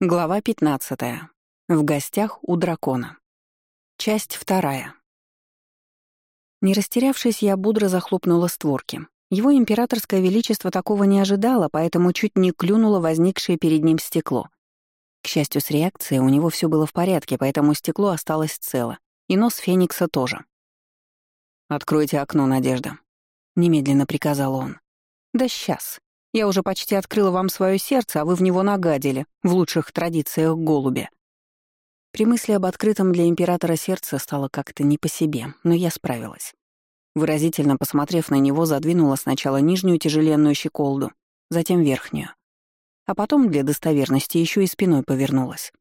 Глава 15. В гостях у дракона. Часть вторая. Не растерявшись, я бодро захлопнула створки. Его императорское величество такого не ожидало, поэтому чуть не клюнуло возникшее перед ним стекло. К счастью, с реакцией у него все было в порядке, поэтому стекло осталось цело, и нос Феникса тоже. «Откройте окно, Надежда», — немедленно приказал он. «Да сейчас», я уже почти открыла вам свое сердце, а вы в него нагадили, в лучших традициях голубя. При мысли об открытом для императора сердце стало как-то не по себе, но я справилась. Выразительно посмотрев на него, задвинула сначала нижнюю тяжеленную щеколду, затем верхнюю. А потом, для достоверности, еще и спиной повернулась.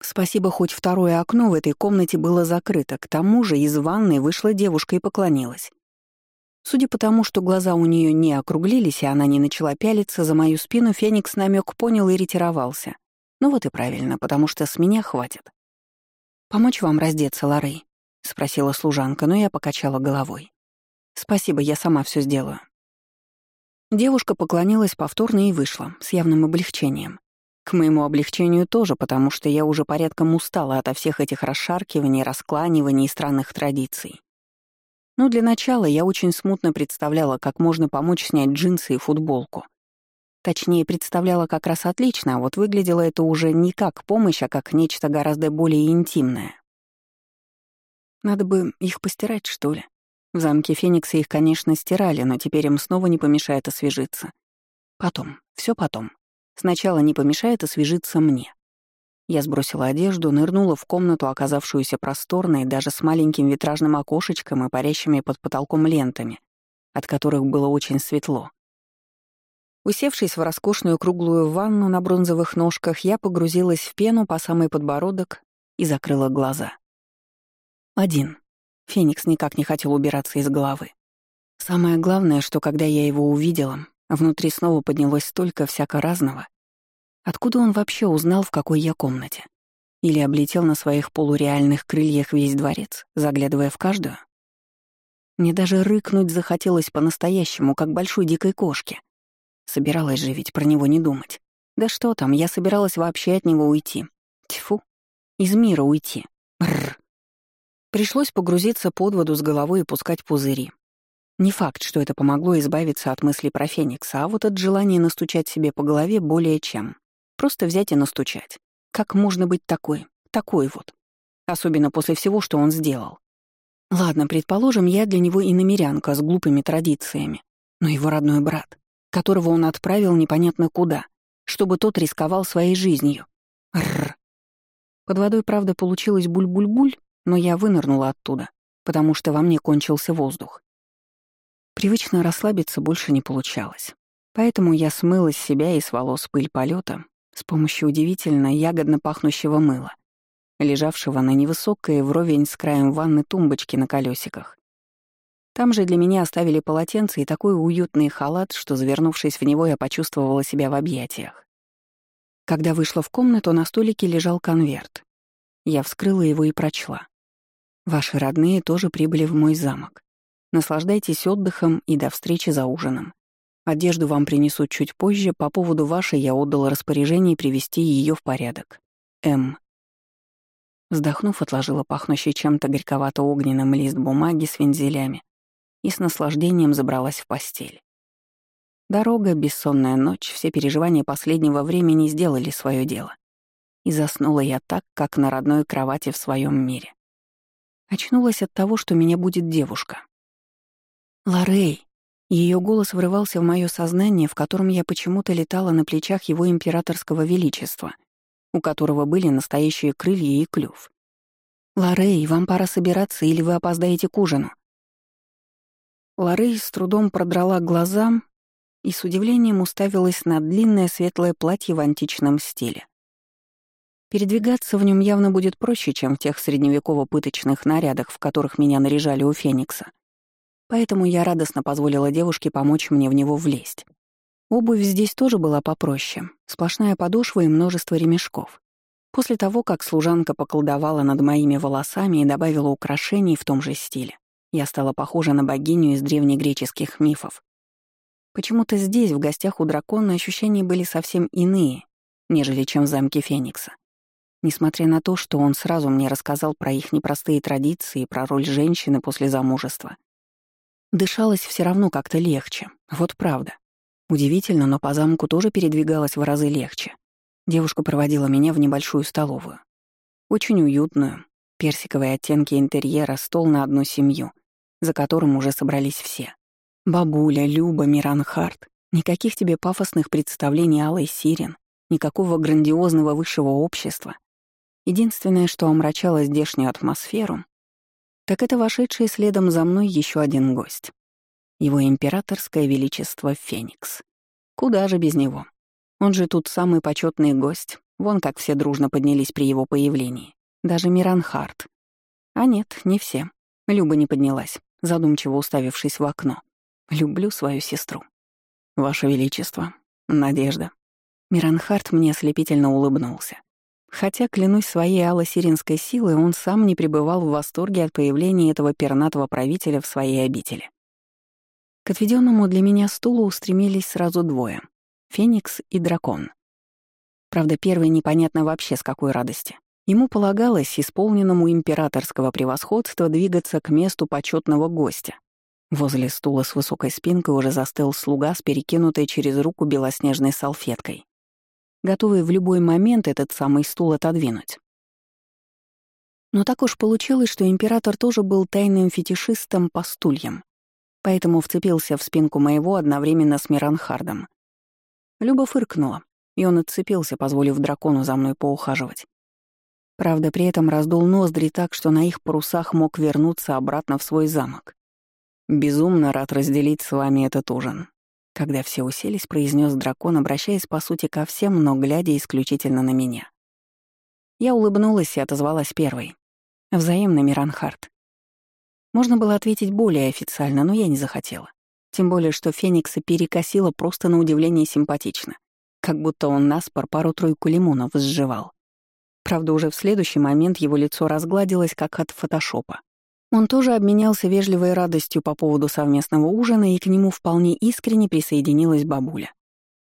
Спасибо, хоть второе окно в этой комнате было закрыто, к тому же из ванной вышла девушка и поклонилась. Судя по тому, что глаза у нее не округлились, и она не начала пялиться, за мою спину Феникс намек понял и ретировался. Ну вот и правильно, потому что с меня хватит. «Помочь вам раздеться, Лоррей?» — спросила служанка, но я покачала головой. «Спасибо, я сама все сделаю». Девушка поклонилась повторно и вышла, с явным облегчением. К моему облегчению тоже, потому что я уже порядком устала ото всех этих расшаркиваний, раскланиваний и странных традиций. Но для начала я очень смутно представляла, как можно помочь снять джинсы и футболку. Точнее, представляла как раз отлично, а вот выглядело это уже не как помощь, а как нечто гораздо более интимное. Надо бы их постирать, что ли. В замке Феникса их, конечно, стирали, но теперь им снова не помешает освежиться. Потом, все потом. Сначала не помешает освежиться мне. Я сбросила одежду, нырнула в комнату, оказавшуюся просторной, даже с маленьким витражным окошечком и парящими под потолком лентами, от которых было очень светло. Усевшись в роскошную круглую ванну на бронзовых ножках, я погрузилась в пену по самый подбородок и закрыла глаза. Один. Феникс никак не хотел убираться из головы. Самое главное, что когда я его увидела, внутри снова поднялось столько всяко разного, Откуда он вообще узнал, в какой я комнате? Или облетел на своих полуреальных крыльях весь дворец, заглядывая в каждую? Мне даже рыкнуть захотелось по-настоящему, как большой дикой кошке. Собиралась же ведь про него не думать. Да что там, я собиралась вообще от него уйти. Тьфу, из мира уйти. Бррр. Пришлось погрузиться под воду с головой и пускать пузыри. Не факт, что это помогло избавиться от мыслей про Феникса, а вот от желания настучать себе по голове более чем. Просто взять и настучать. Как можно быть такой? Такой вот. Особенно после всего, что он сделал. Ладно, предположим, я для него и намерянка с глупыми традициями. Но его родной брат, которого он отправил непонятно куда, чтобы тот рисковал своей жизнью. Рррр. Под водой, правда, получилось буль-буль-буль, но я вынырнула оттуда, потому что во мне кончился воздух. Привычно расслабиться больше не получалось. Поэтому я смыла с себя и с волос пыль полета с помощью удивительно ягодно пахнущего мыла, лежавшего на невысокой вровень с краем ванны тумбочки на колесиках. Там же для меня оставили полотенце и такой уютный халат, что, завернувшись в него, я почувствовала себя в объятиях. Когда вышла в комнату, на столике лежал конверт. Я вскрыла его и прочла. «Ваши родные тоже прибыли в мой замок. Наслаждайтесь отдыхом и до встречи за ужином. Одежду вам принесут чуть позже, по поводу вашей я отдал распоряжение привести ее в порядок. М. Вздохнув, отложила пахнущий чем-то горьковато-огненным лист бумаги с вензелями и с наслаждением забралась в постель. Дорога, бессонная ночь, все переживания последнего времени сделали свое дело. И заснула я так, как на родной кровати в своем мире. Очнулась от того, что меня будет девушка. «Лоррей!» Ее голос врывался в мое сознание, в котором я почему-то летала на плечах его императорского величества, у которого были настоящие крылья и клюв. «Лоррей, вам пора собираться, или вы опоздаете к ужину?» Лоррей с трудом продрала глаза и с удивлением уставилась на длинное светлое платье в античном стиле. Передвигаться в нем явно будет проще, чем в тех средневеково-пыточных нарядах, в которых меня наряжали у Феникса. Поэтому я радостно позволила девушке помочь мне в него влезть. Обувь здесь тоже была попроще. Сплошная подошва и множество ремешков. После того, как служанка поколдовала над моими волосами и добавила украшений в том же стиле, я стала похожа на богиню из древнегреческих мифов. Почему-то здесь, в гостях у дракона, ощущения были совсем иные, нежели чем в замке Феникса. Несмотря на то, что он сразу мне рассказал про их непростые традиции и про роль женщины после замужества. Дышалось все равно как-то легче, вот правда. Удивительно, но по замку тоже передвигалась в разы легче. Девушка проводила меня в небольшую столовую. Очень уютную, персиковые оттенки интерьера, стол на одну семью, за которым уже собрались все. Бабуля, Люба, Миранхарт. Никаких тебе пафосных представлений Алой Сирен, никакого грандиозного высшего общества. Единственное, что омрачало здешнюю атмосферу, так это вошедший следом за мной еще один гость. Его императорское величество Феникс. Куда же без него? Он же тут самый почетный гость. Вон как все дружно поднялись при его появлении. Даже Миранхарт. А нет, не все. Люба не поднялась, задумчиво уставившись в окно. Люблю свою сестру. Ваше Величество, Надежда. Миранхарт мне ослепительно улыбнулся. Хотя, клянусь своей алло-сиринской силой, он сам не пребывал в восторге от появления этого пернатого правителя в своей обители. К отведенному для меня стулу устремились сразу двое — Феникс и Дракон. Правда, первый непонятно вообще с какой радости. Ему полагалось, исполненному императорского превосходства, двигаться к месту почетного гостя. Возле стула с высокой спинкой уже застыл слуга с перекинутой через руку белоснежной салфеткой готовый в любой момент этот самый стул отодвинуть. Но так уж получилось, что император тоже был тайным фетишистом по стульям, поэтому вцепился в спинку моего одновременно с Миранхардом. Люба фыркнула, и он отцепился, позволив дракону за мной поухаживать. Правда, при этом раздул ноздри так, что на их парусах мог вернуться обратно в свой замок. «Безумно рад разделить с вами этот ужин», когда все уселись, произнес дракон, обращаясь по сути ко всем, но глядя исключительно на меня. Я улыбнулась и отозвалась первой. Взаимно, Миранхард. Можно было ответить более официально, но я не захотела. Тем более, что Феникса перекосило просто на удивление симпатично. Как будто он наспор пару-тройку лимонов сживал. Правда, уже в следующий момент его лицо разгладилось, как от фотошопа. Он тоже обменялся вежливой радостью по поводу совместного ужина, и к нему вполне искренне присоединилась бабуля.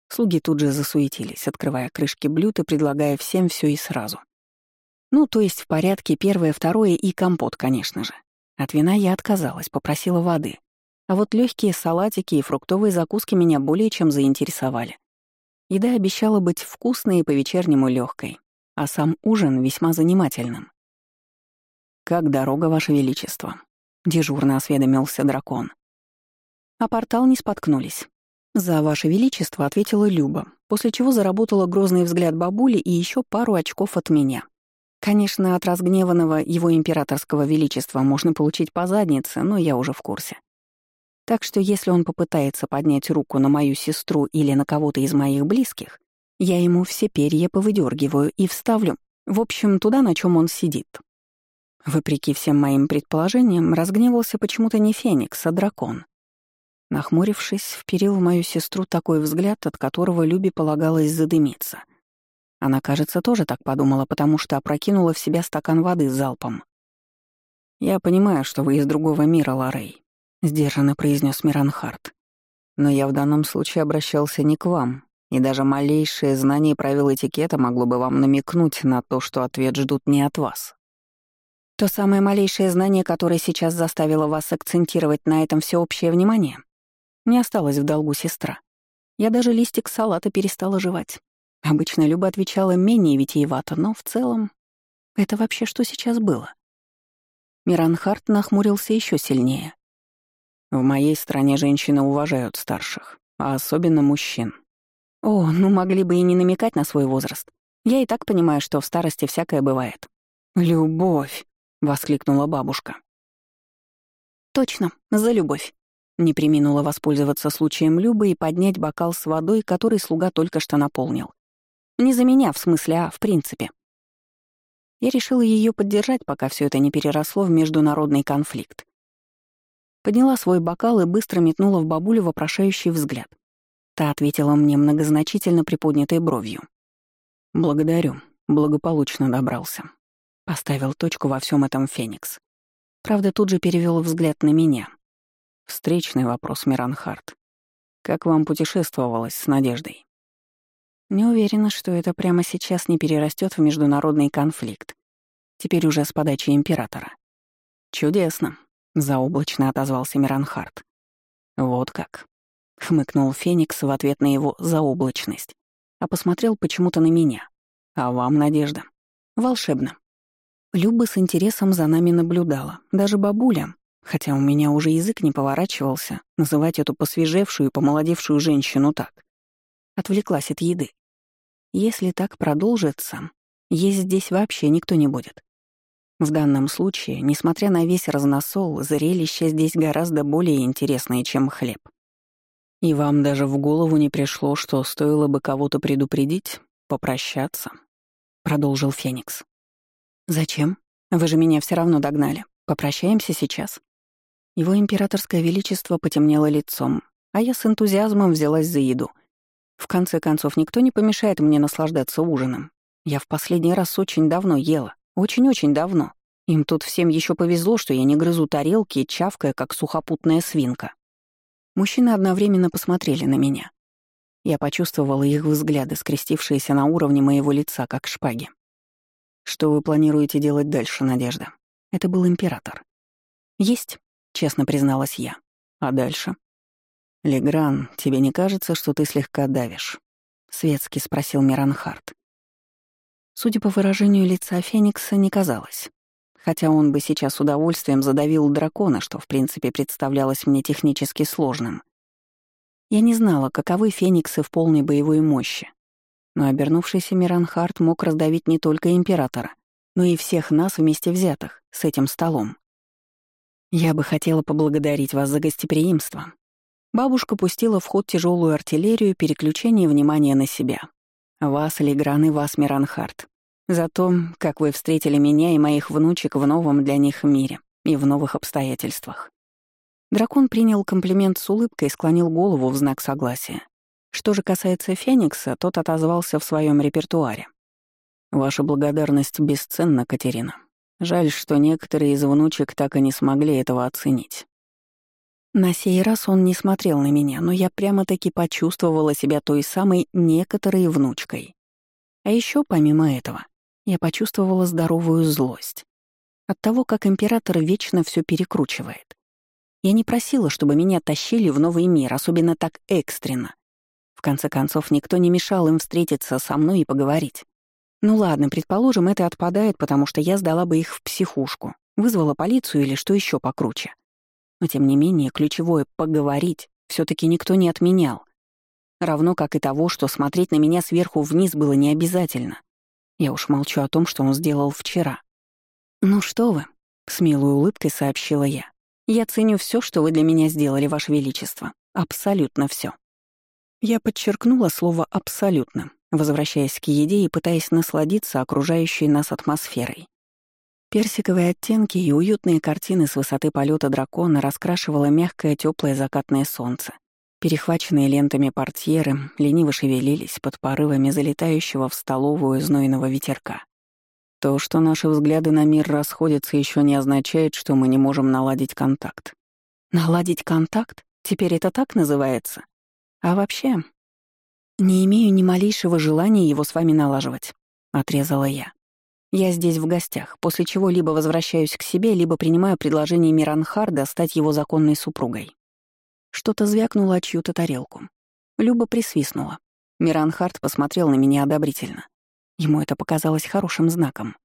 Слуги тут же засуетились, открывая крышки блюд и предлагая всем все и сразу. Ну, то есть в порядке первое, второе и компот, конечно же. От вина я отказалась, попросила воды. А вот легкие салатики и фруктовые закуски меня более чем заинтересовали. Еда обещала быть вкусной и по-вечернему легкой, а сам ужин весьма занимательным. «Как дорога, Ваше Величество?» — дежурно осведомился дракон. А портал не споткнулись. «За Ваше Величество», — ответила Люба, после чего заработала грозный взгляд бабули и еще пару очков от меня. Конечно, от разгневанного его императорского величества можно получить по заднице, но я уже в курсе. Так что если он попытается поднять руку на мою сестру или на кого-то из моих близких, я ему все перья повыдергиваю и вставлю, в общем, туда, на чем он сидит. Вопреки всем моим предположениям, разгневался почему-то не Феникс, а дракон. Нахмурившись, вперил в мою сестру такой взгляд, от которого Любе полагалось задымиться. Она, кажется, тоже так подумала, потому что опрокинула в себя стакан воды залпом. «Я понимаю, что вы из другого мира, Ларей», — сдержанно произнес Миранхарт. «Но я в данном случае обращался не к вам, и даже малейшее знание правил этикета могло бы вам намекнуть на то, что ответ ждут не от вас». То самое малейшее знание, которое сейчас заставило вас акцентировать на этом всеобщее внимание, не осталось в долгу сестра. Я даже листик салата перестала жевать. Обычно Люба отвечала менее витиевато, но в целом... Это вообще что сейчас было? Миранхарт нахмурился еще сильнее. В моей стране женщины уважают старших, а особенно мужчин. О, ну могли бы и не намекать на свой возраст. Я и так понимаю, что в старости всякое бывает. Любовь. — воскликнула бабушка. «Точно, за любовь!» Не приминула воспользоваться случаем Любы и поднять бокал с водой, который слуга только что наполнил. Не за меня, в смысле, а в принципе. Я решила ее поддержать, пока все это не переросло в международный конфликт. Подняла свой бокал и быстро метнула в бабулю вопрошающий взгляд. Та ответила мне многозначительно приподнятой бровью. «Благодарю, благополучно добрался. Поставил точку во всем этом Феникс. Правда, тут же перевел взгляд на меня. Встречный вопрос, Миранхард. Как вам путешествовалось с Надеждой? Не уверена, что это прямо сейчас не перерастет в международный конфликт. Теперь уже с подачи императора. Чудесно, заоблачно отозвался Миранхард. Вот как. Хмыкнул Феникс в ответ на его заоблачность, а посмотрел почему-то на меня. А вам, Надежда? Волшебно. Люба с интересом за нами наблюдала, даже бабуля, хотя у меня уже язык не поворачивался называть эту посвежевшую и помолодевшую женщину так. Отвлеклась от еды. Если так продолжится, есть здесь вообще никто не будет. В данном случае, несмотря на весь разносол, зрелище здесь гораздо более интересное, чем хлеб. И вам даже в голову не пришло, что стоило бы кого-то предупредить, попрощаться, продолжил Феникс. Зачем? Вы же меня все равно догнали. Попрощаемся сейчас. Его императорское величество потемнело лицом, а я с энтузиазмом взялась за еду. В конце концов, никто не помешает мне наслаждаться ужином. Я в последний раз очень давно ела. Очень-очень давно. Им тут всем еще повезло, что я не грызу тарелки, чавкая, как сухопутная свинка. Мужчины одновременно посмотрели на меня. Я почувствовала их взгляды, скрестившиеся на уровне моего лица, как шпаги. «Что вы планируете делать дальше, Надежда?» Это был император. «Есть», честно призналась я. А дальше? «Легран, тебе не кажется, что ты слегка давишь?» — светски спросил Миранхард. Судя по выражению лица Феникса, не казалось. Хотя он бы сейчас с удовольствием задавил дракона, что, в принципе, представлялось мне технически сложным. Я не знала, каковы фениксы в полной боевой мощи. Но обернувшийся Миранхард мог раздавить не только императора, но и всех нас вместе взятых с этим столом. Я бы хотела поблагодарить вас за гостеприимство. Бабушка пустила в ход тяжелую артиллерию переключения внимания на себя. Вас, Легран, и вас, Миранхард. За то, как вы встретили меня и моих внучек в новом для них мире и в новых обстоятельствах. Дракон принял комплимент с улыбкой и склонил голову в знак согласия. Что же касается Феникса, тот отозвался в своем репертуаре. «Ваша благодарность бесценна, Катерина. Жаль, что некоторые из внучек так и не смогли этого оценить. На сей раз он не смотрел на меня, но я прямо-таки почувствовала себя той самой некоторой внучкой. А еще помимо этого, я почувствовала здоровую злость. От того, как император вечно все перекручивает. Я не просила, чтобы меня тащили в новый мир, особенно так экстренно. Конце концов, никто не мешал им встретиться со мной и поговорить. Ну ладно, предположим, это отпадает, потому что я сдала бы их в психушку, вызвала полицию или что еще покруче. Но тем не менее, ключевое «поговорить» все таки никто не отменял. Равно как и того, что смотреть на меня сверху вниз было не обязательно. Я уж молчу о том, что он сделал вчера. «Ну что вы», — с милой улыбкой сообщила я. «Я ценю все, что вы для меня сделали, Ваше Величество. Абсолютно все. Я подчеркнула слово «абсолютно», возвращаясь к еде и пытаясь насладиться окружающей нас атмосферой. Персиковые оттенки и уютные картины с высоты полета дракона раскрашивало мягкое теплое закатное солнце. Перехваченные лентами портьеры лениво шевелились под порывами залетающего в столовую знойного ветерка. То, что наши взгляды на мир расходятся, еще не означает, что мы не можем наладить контакт. Наладить контакт? Теперь это так называется? А вообще, «Не имею ни малейшего желания его с вами налаживать», — отрезала я. «Я здесь в гостях, после чего либо возвращаюсь к себе, либо принимаю предложение Миранхарда стать его законной супругой». Что-то звякнуло о чью-то тарелку. Люба присвистнула. Миранхард посмотрел на меня одобрительно. Ему это показалось хорошим знаком.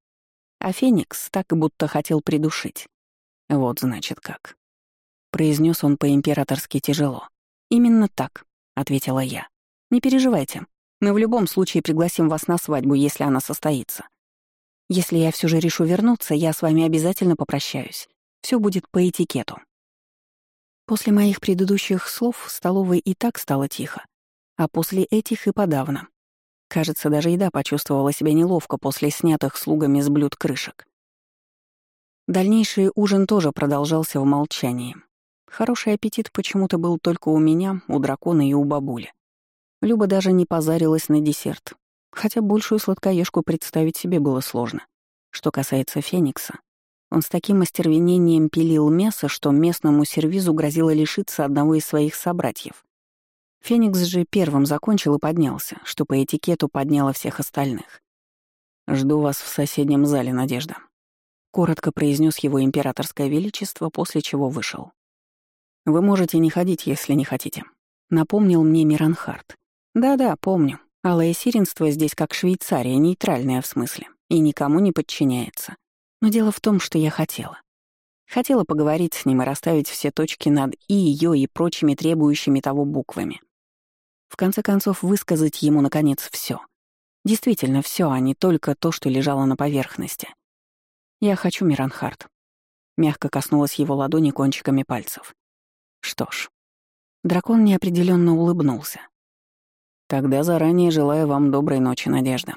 А Феникс так будто хотел придушить. «Вот, значит, как». Произнес он по-императорски тяжело. «Именно так», — ответила я. Не переживайте. Мы в любом случае пригласим вас на свадьбу, если она состоится. Если я все же решу вернуться, я с вами обязательно попрощаюсь. Все будет по этикету. После моих предыдущих слов в столовой и так стало тихо, а после этих и подавно. Кажется, даже еда почувствовала себя неловко после снятых слугами с блюд крышек. Дальнейший ужин тоже продолжался в молчании. Хороший аппетит почему-то был только у меня, у дракона и у бабули. Люба даже не позарилась на десерт, хотя большую сладкоежку представить себе было сложно. Что касается Феникса, он с таким остервенением пилил мясо, что местному сервизу грозило лишиться одного из своих собратьев. Феникс же первым закончил и поднялся, что по этикету подняло всех остальных. «Жду вас в соседнем зале, Надежда», — коротко произнес его императорское величество, после чего вышел. «Вы можете не ходить, если не хотите», — напомнил мне Миранхард. «Да-да, помню. Алое сиренство здесь как Швейцария, нейтральное в смысле, и никому не подчиняется. Но дело в том, что я хотела. Хотела поговорить с ним и расставить все точки над «и», «ё» и прочими требующими того буквами. В конце концов, высказать ему, наконец, все. Действительно все, а не только то, что лежало на поверхности. «Я хочу, Миранхард». Мягко коснулась его ладони кончиками пальцев. Что ж. Дракон неопределенно улыбнулся. Тогда заранее желаю вам доброй ночи, Надежда.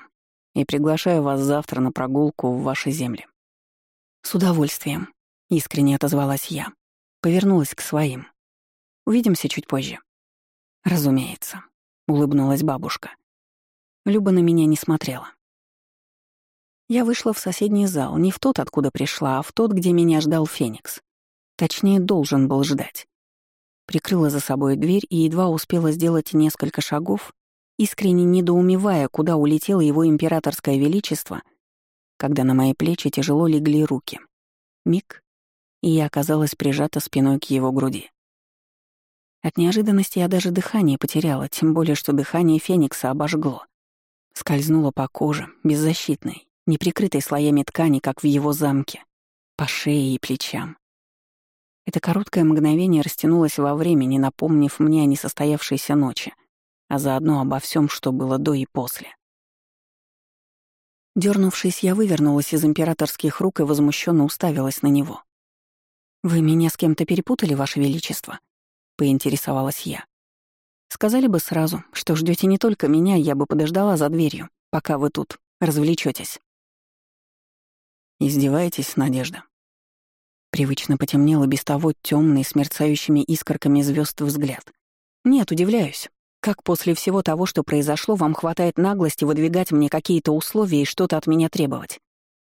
И приглашаю вас завтра на прогулку в ваши земли. С удовольствием, искренне отозвалась я. Повернулась к своим. Увидимся чуть позже. «Разумеется», — улыбнулась бабушка. Люба на меня не смотрела. Я вышла в соседний зал, не в тот, откуда пришла, а в тот, где меня ждал Феникс. Точнее, должен был ждать. Прикрыла за собой дверь и едва успела сделать несколько шагов, искренне недоумевая, куда улетело его императорское величество, когда на мои плечи тяжело легли руки. Миг, и я оказалась прижата спиной к его груди. От неожиданности я даже дыхание потеряла, тем более, что дыхание Феникса обожгло. Скользнуло по коже, беззащитной, не прикрытой слоями ткани, как в его замке, по шее и плечам. Это короткое мгновение растянулось во времени, напомнив мне о несостоявшейся ночи, а заодно обо всем, что было до и после. Дернувшись, я вывернулась из императорских рук и возмущенно уставилась на него. «Вы меня с кем-то перепутали, Ваше Величество?» — поинтересовалась я. «Сказали бы сразу, что ждете не только меня, я бы подождала за дверью, пока вы тут развлечетесь. «Издеваетесь, Надежда?» Привычно потемнело без того темный, с мерцающими искорками звезд взгляд. «Нет, удивляюсь. Как после всего того, что произошло, вам хватает наглости выдвигать мне какие-то условия и что-то от меня требовать?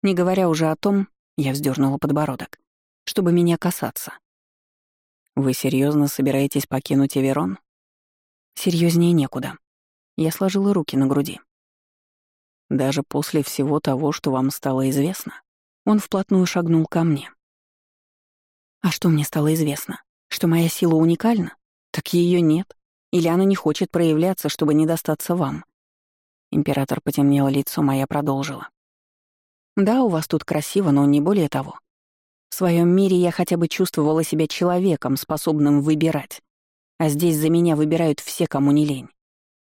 Не говоря уже о том, я вздернула подбородок, чтобы меня касаться. Вы серьезно собираетесь покинуть Эверон? Серьезнее некуда. Я сложила руки на груди. Даже после всего того, что вам стало известно, он вплотную шагнул ко мне. А что мне стало известно? Что моя сила уникальна? Так ее нет. Или она не хочет проявляться, чтобы не достаться вам? Император потемнел лицом, а я продолжила. Да, у вас тут красиво, но не более того. В своем мире я хотя бы чувствовала себя человеком, способным выбирать. А здесь за меня выбирают все, кому не лень.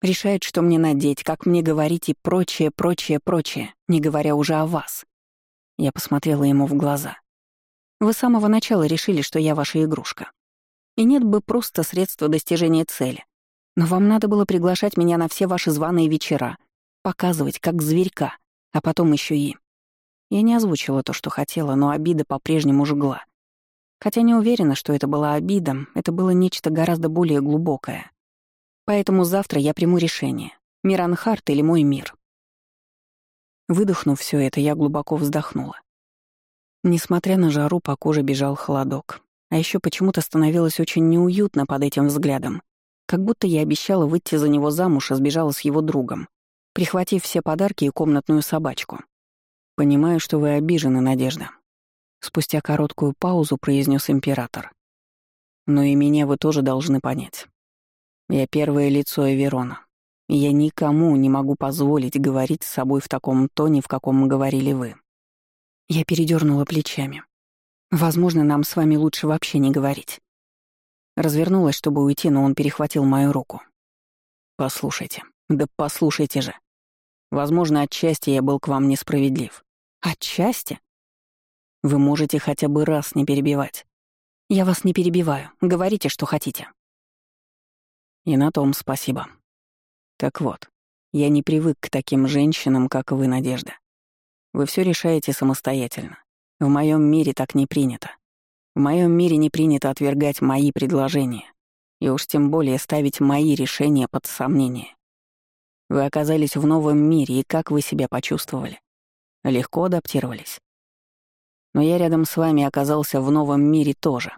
Решают, что мне надеть, как мне говорить и прочее, прочее, прочее, не говоря уже о вас. Я посмотрела ему в глаза. Вы с самого начала решили, что я ваша игрушка. И нет бы просто средства достижения цели. Но вам надо было приглашать меня на все ваши званые вечера, показывать, как зверька, а потом еще и я не озвучила то, что хотела, но обида по-прежнему жгла. Хотя не уверена, что это была обида, это было нечто гораздо более глубокое. Поэтому завтра я приму решение. Миранхарт или мой мир. Выдохнув все это, я глубоко вздохнула. Несмотря на жару, по коже бежал холодок. А еще почему-то становилось очень неуютно под этим взглядом. Как будто я обещала выйти за него замуж и сбежала с его другом, прихватив все подарки и комнатную собачку. «Понимаю, что вы обижены, Надежда», — спустя короткую паузу произнес император. «Но и меня вы тоже должны понять. Я первое лицо Эверона, и я никому не могу позволить говорить с собой в таком тоне, в каком говорили вы». Я передернула плечами. «Возможно, нам с вами лучше вообще не говорить». Развернулась, чтобы уйти, но он перехватил мою руку. «Послушайте, да послушайте же. Возможно, отчасти я был к вам несправедлив. Отчасти? Вы можете хотя бы раз не перебивать. Я вас не перебиваю. Говорите, что хотите. И на том спасибо. Так вот, я не привык к таким женщинам, как вы, Надежда. Вы все решаете самостоятельно. В моем мире так не принято. В моем мире не принято отвергать мои предложения. И уж тем более ставить мои решения под сомнение. Вы оказались в новом мире, и как вы себя почувствовали? легко адаптировались. Но я рядом с вами оказался в новом мире тоже.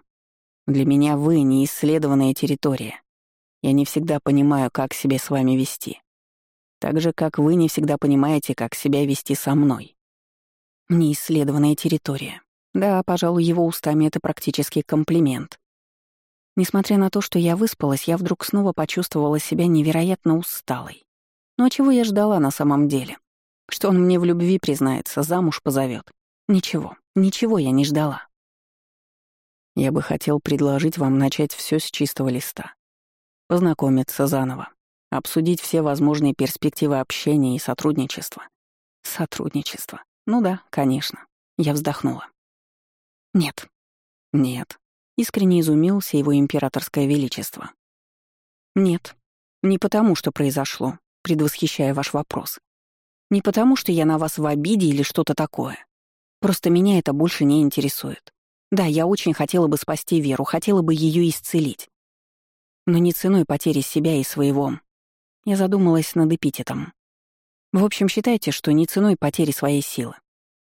Для меня вы — неисследованная территория. Я не всегда понимаю, как себя с вами вести. Так же, как вы не всегда понимаете, как себя вести со мной. Неисследованная территория. Да, пожалуй, его устами это практически комплимент. Несмотря на то, что я выспалась, я вдруг снова почувствовала себя невероятно усталой. Ну а чего я ждала на самом деле? Что он мне в любви признается, замуж позовет. Ничего, ничего я не ждала. Я бы хотел предложить вам начать все с чистого листа. Познакомиться заново, обсудить все возможные перспективы общения и сотрудничества. Сотрудничество. Ну да, конечно. Я вздохнула. Нет. Нет. Искренне изумился его императорское величество. Нет. Не потому, что произошло, предвосхищая ваш вопрос. Не потому, что я на вас в обиде или что-то такое. Просто меня это больше не интересует. Да, я очень хотела бы спасти Веру, хотела бы ее исцелить. Но не ценой потери себя и своего. Я задумалась над эпитетом. В общем, считайте, что не ценой потери своей силы.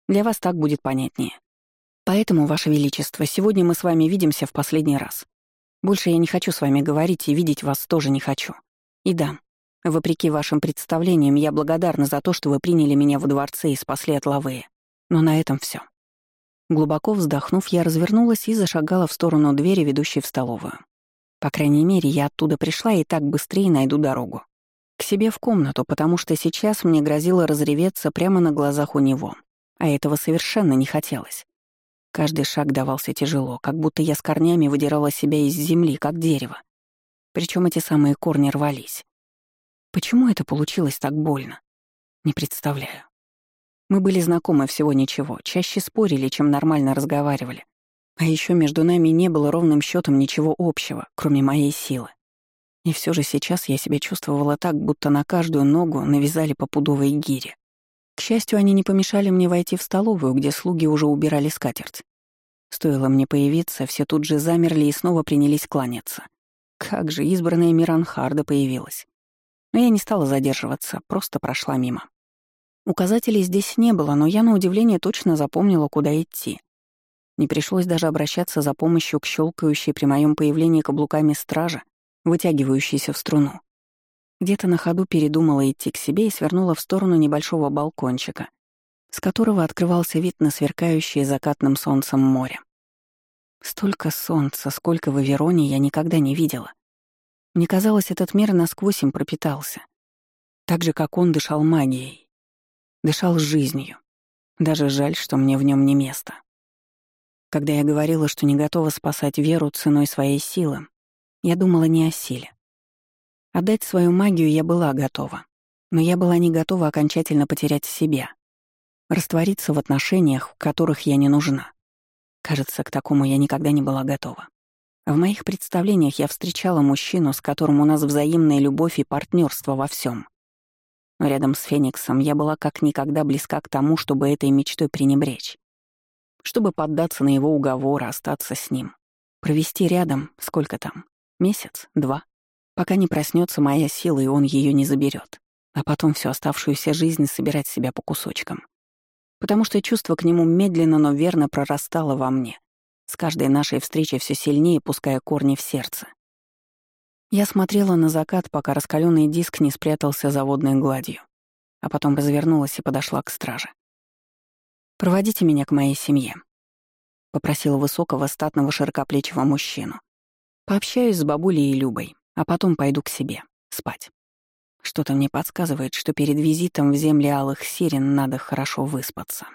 Для вас так будет понятнее. Поэтому, Ваше Величество, сегодня мы с вами видимся в последний раз. Больше я не хочу с вами говорить и видеть вас тоже не хочу. И да, вопреки вашим представлениям, я благодарна за то, что вы приняли меня во дворце и спасли от Лавея. Но на этом все. Глубоко вздохнув, я развернулась и зашагала в сторону двери, ведущей в столовую. По крайней мере, я оттуда пришла и так быстрее найду дорогу. Себе в комнату, потому что сейчас мне грозило разреветься прямо на глазах у него. А этого совершенно не хотелось. Каждый шаг давался тяжело, как будто я с корнями выдирала себя из земли, как дерево. Причем эти самые корни рвались. Почему это получилось так больно? Не представляю. Мы были знакомы всего ничего, чаще спорили, чем нормально разговаривали. А еще между нами не было ровным счетом ничего общего, кроме моей силы. И все же сейчас я себя чувствовала так, будто на каждую ногу навязали по пудовой гире. К счастью, они не помешали мне войти в столовую, где слуги уже убирали скатерть. Стоило мне появиться, все тут же замерли и снова принялись кланяться. Как же избранная Миранхарда появилась. Но я не стала задерживаться, просто прошла мимо. Указателей здесь не было, но я на удивление точно запомнила, куда идти. Не пришлось даже обращаться за помощью к щелкающей при моем появлении каблуками стража, вытягивающейся в струну. Где-то на ходу передумала идти к себе и свернула в сторону небольшого балкончика, с которого открывался вид на сверкающее закатным солнцем море. Столько солнца, сколько в Авероне я никогда не видела. Мне казалось, этот мир насквозь им пропитался. Так же, как он дышал магией. Дышал жизнью. Даже жаль, что мне в нем не место. Когда я говорила, что не готова спасать веру ценой своей силы, я думала не о силе. Отдать свою магию я была готова, но я была не готова окончательно потерять себя, раствориться в отношениях, в которых я не нужна. Кажется, к такому я никогда не была готова. В моих представлениях я встречала мужчину, с которым у нас взаимная любовь и партнерство во всем. Но рядом с Фениксом я была как никогда близка к тому, чтобы этой мечтой пренебречь. Чтобы поддаться на его уговоры, остаться с ним. Провести рядом, сколько там, месяц, два, пока не проснется моя сила, и он ее не заберет, а потом всю оставшуюся жизнь собирать себя по кусочкам. Потому что чувство к нему медленно, но верно прорастало во мне, с каждой нашей встречей все сильнее пуская корни в сердце. Я смотрела на закат, пока раскаленный диск не спрятался за водной гладью, а потом развернулась и подошла к страже. «Проводите меня к моей семье», — попросила высокого, статного, широкоплечего мужчину. «Пообщаюсь с бабулей и Любой, а потом пойду к себе, спать. Что-то мне подсказывает, что перед визитом в земли алых сирен надо хорошо выспаться».